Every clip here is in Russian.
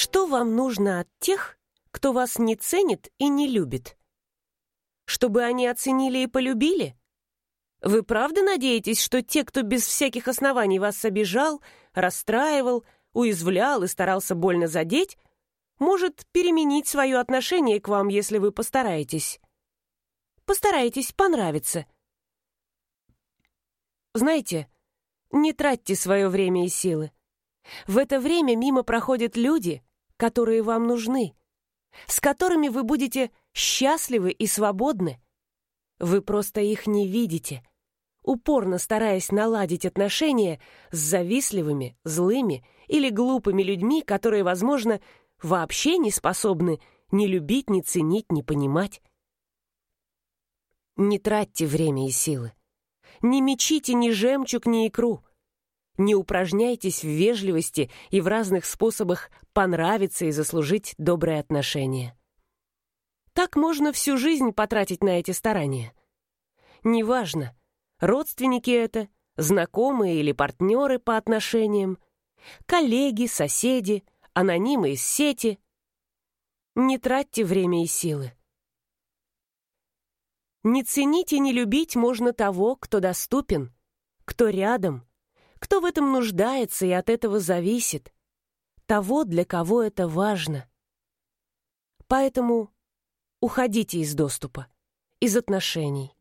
Что вам нужно от тех, кто вас не ценит и не любит? Чтобы они оценили и полюбили? Вы правда надеетесь, что те, кто без всяких оснований вас обижал, расстраивал, уязвлял и старался больно задеть, может переменить свое отношение к вам, если вы постараетесь? Постарайтесь понравиться. Знаете, не тратьте свое время и силы. В это время мимо проходят люди, которые вам нужны, с которыми вы будете счастливы и свободны. Вы просто их не видите, упорно стараясь наладить отношения с завистливыми, злыми или глупыми людьми, которые, возможно, вообще не способны ни любить, ни ценить, ни понимать. Не тратьте время и силы. Не мечите ни жемчуг, ни икру. Не упражняйтесь в вежливости и в разных способах понравиться и заслужить добрые отношения. Так можно всю жизнь потратить на эти старания. Неважно, родственники это, знакомые или партнеры по отношениям, коллеги, соседи, анонимы из сети. Не тратьте время и силы. Не ценить и не любить можно того, кто доступен, кто рядом, кто в этом нуждается и от этого зависит, того, для кого это важно. Поэтому уходите из доступа, из отношений.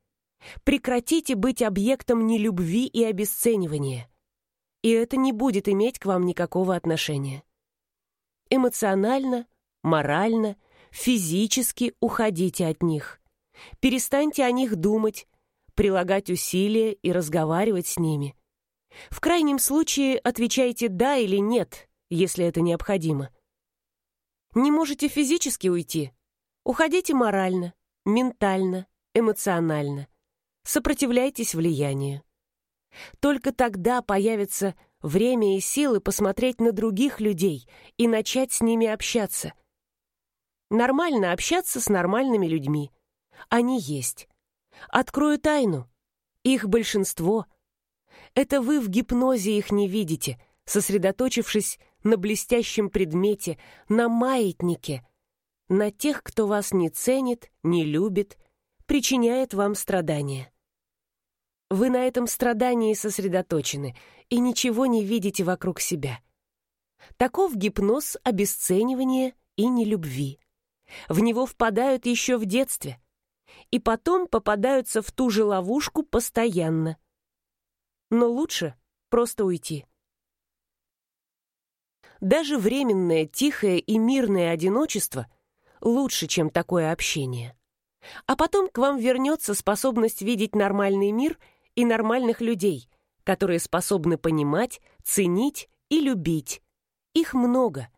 Прекратите быть объектом нелюбви и обесценивания. И это не будет иметь к вам никакого отношения. Эмоционально, морально, физически уходите от них – Перестаньте о них думать, прилагать усилия и разговаривать с ними. В крайнем случае отвечайте «да» или «нет», если это необходимо. Не можете физически уйти? Уходите морально, ментально, эмоционально. Сопротивляйтесь влиянию. Только тогда появится время и силы посмотреть на других людей и начать с ними общаться. Нормально общаться с нормальными людьми – они есть. Открою тайну. Их большинство. Это вы в гипнозе их не видите, сосредоточившись на блестящем предмете, на маятнике, на тех, кто вас не ценит, не любит, причиняет вам страдания. Вы на этом страдании сосредоточены и ничего не видите вокруг себя. Таков гипноз обесценивания и нелюбви. В него впадают еще в детстве – и потом попадаются в ту же ловушку постоянно. Но лучше просто уйти. Даже временное, тихое и мирное одиночество лучше, чем такое общение. А потом к вам вернется способность видеть нормальный мир и нормальных людей, которые способны понимать, ценить и любить. Их много,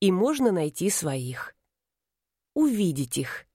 и можно найти своих. Увидеть их.